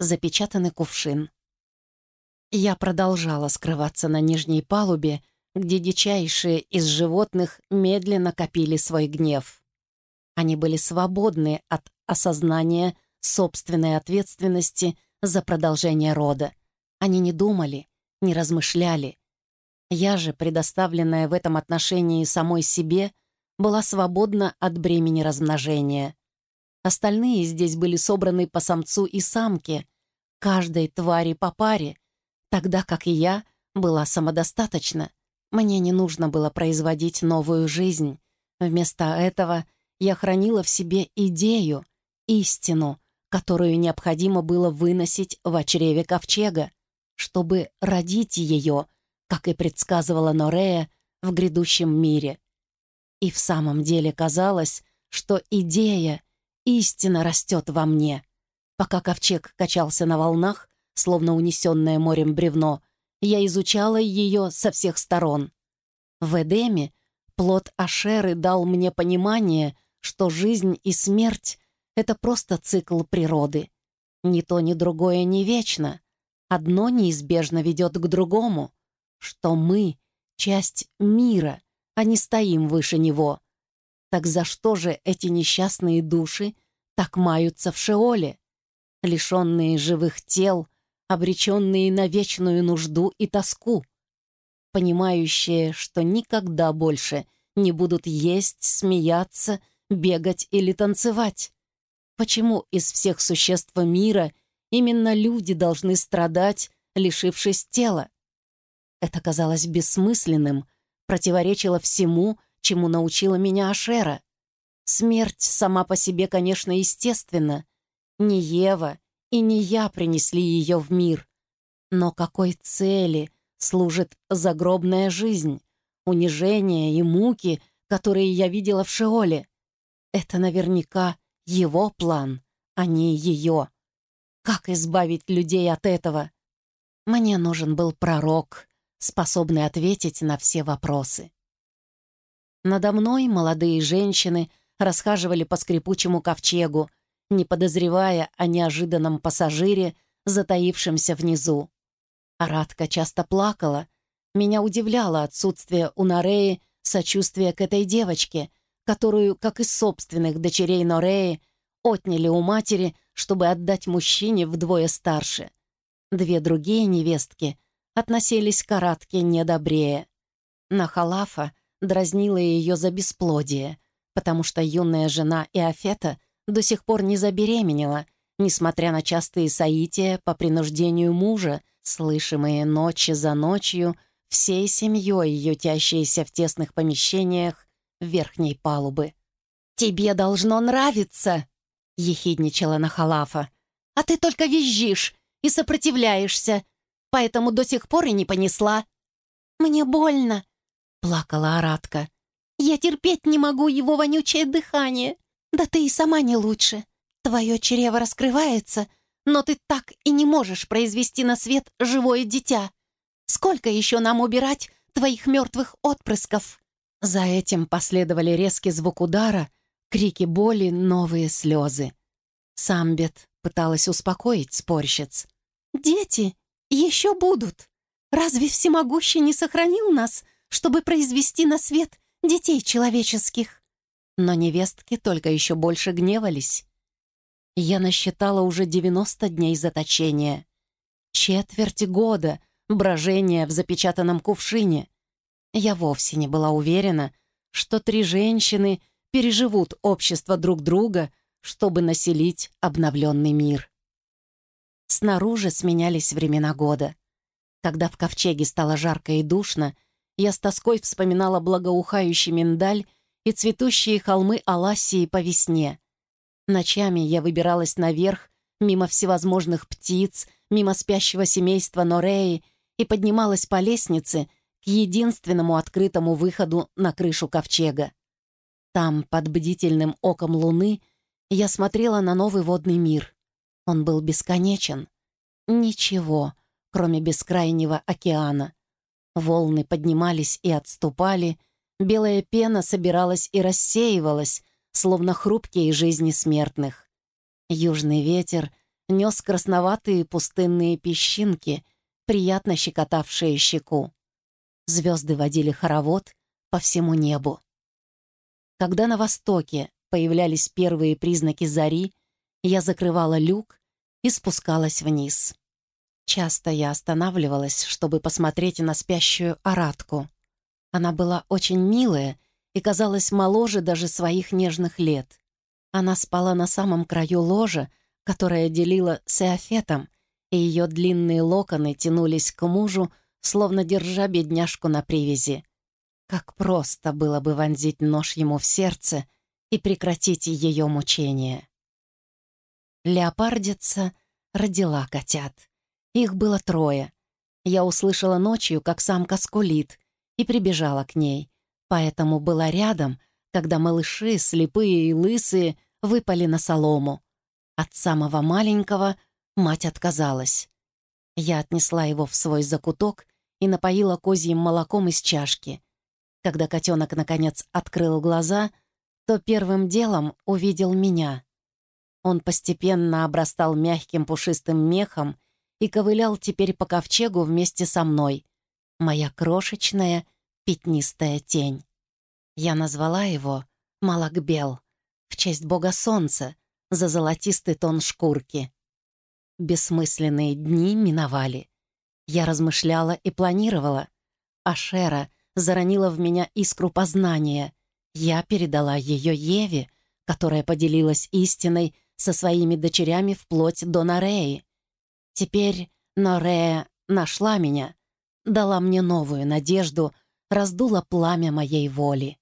запечатанный кувшин. Я продолжала скрываться на нижней палубе, где дичайшие из животных медленно копили свой гнев. Они были свободны от осознания собственной ответственности за продолжение рода. Они не думали, не размышляли. Я же, предоставленная в этом отношении самой себе, была свободна от бремени размножения. Остальные здесь были собраны по самцу и самке, каждой твари по паре, тогда как и я была самодостаточна. Мне не нужно было производить новую жизнь. Вместо этого я хранила в себе идею, истину, которую необходимо было выносить в чреве ковчега, чтобы родить ее, как и предсказывала Норея, в грядущем мире. И в самом деле казалось, что идея, истина растет во мне. Пока ковчег качался на волнах, словно унесенное морем бревно, я изучала ее со всех сторон. В Эдеме плод Ашеры дал мне понимание, что жизнь и смерть — это просто цикл природы. Ни то, ни другое не вечно. Одно неизбежно ведет к другому, что мы — часть мира — а не стоим выше него. Так за что же эти несчастные души так маются в Шеоле? Лишенные живых тел, обреченные на вечную нужду и тоску, понимающие, что никогда больше не будут есть, смеяться, бегать или танцевать. Почему из всех существ мира именно люди должны страдать, лишившись тела? Это казалось бессмысленным — противоречила всему, чему научила меня Ашера. Смерть сама по себе, конечно, естественна. Не Ева и не я принесли ее в мир. Но какой цели служит загробная жизнь, унижение и муки, которые я видела в Шеоле? Это наверняка его план, а не ее. Как избавить людей от этого? Мне нужен был пророк, способный ответить на все вопросы. Надо мной молодые женщины расхаживали по скрипучему ковчегу, не подозревая о неожиданном пассажире, затаившемся внизу. Аратка часто плакала. Меня удивляло отсутствие у Нореи сочувствия к этой девочке, которую, как и собственных дочерей Нореи, отняли у матери, чтобы отдать мужчине вдвое старше. Две другие невестки — относились к Аратке недобрее. Нахалафа дразнила ее за бесплодие, потому что юная жена Иофета до сих пор не забеременела, несмотря на частые соития по принуждению мужа, слышимые ночи за ночью, всей семьей, ютящиеся в тесных помещениях верхней палубы. «Тебе должно нравиться!» — ехидничала Нахалафа. «А ты только визжишь и сопротивляешься, поэтому до сих пор и не понесла». «Мне больно», — плакала Аратка. «Я терпеть не могу его вонючее дыхание. Да ты и сама не лучше. Твое чрево раскрывается, но ты так и не можешь произвести на свет живое дитя. Сколько еще нам убирать твоих мертвых отпрысков?» За этим последовали резкий звук удара, крики боли, новые слезы. Самбет пыталась успокоить спорщиц. «Дети еще будут. Разве всемогущий не сохранил нас, чтобы произвести на свет детей человеческих?» Но невестки только еще больше гневались. Я насчитала уже 90 дней заточения. Четверть года брожения в запечатанном кувшине. Я вовсе не была уверена, что три женщины переживут общество друг друга, чтобы населить обновленный мир. Снаружи сменялись времена года. Когда в ковчеге стало жарко и душно, я с тоской вспоминала благоухающий миндаль и цветущие холмы Аласии по весне. Ночами я выбиралась наверх, мимо всевозможных птиц, мимо спящего семейства Нореи и поднималась по лестнице к единственному открытому выходу на крышу ковчега. Там, под бдительным оком луны, я смотрела на новый водный мир. Он был бесконечен. Ничего, кроме бескрайнего океана. Волны поднимались и отступали, белая пена собиралась и рассеивалась, словно хрупкие жизни смертных. Южный ветер нес красноватые пустынные песчинки, приятно щекотавшие щеку. Звезды водили хоровод по всему небу. Когда на востоке появлялись первые признаки зари, я закрывала люк и спускалась вниз. Часто я останавливалась, чтобы посмотреть на спящую оратку. Она была очень милая и казалась моложе даже своих нежных лет. Она спала на самом краю ложа, которое делила с Эофетом, и ее длинные локоны тянулись к мужу, словно держа бедняжку на привязи. Как просто было бы вонзить нож ему в сердце и прекратить ее мучение. Леопардица родила котят. Их было трое. Я услышала ночью, как самка скулит, и прибежала к ней, поэтому была рядом, когда малыши, слепые и лысые, выпали на солому. От самого маленького мать отказалась. Я отнесла его в свой закуток и напоила козьим молоком из чашки. Когда котенок, наконец, открыл глаза, то первым делом увидел меня. Он постепенно обрастал мягким пушистым мехом и ковылял теперь по ковчегу вместе со мной. Моя крошечная пятнистая тень. Я назвала его Малакбел в честь бога солнца за золотистый тон шкурки. Бессмысленные дни миновали. Я размышляла и планировала. Ашера заронила в меня искру познания. Я передала ее Еве, которая поделилась истиной со своими дочерями вплоть до Нореи. Теперь Норея нашла меня, дала мне новую надежду, раздула пламя моей воли.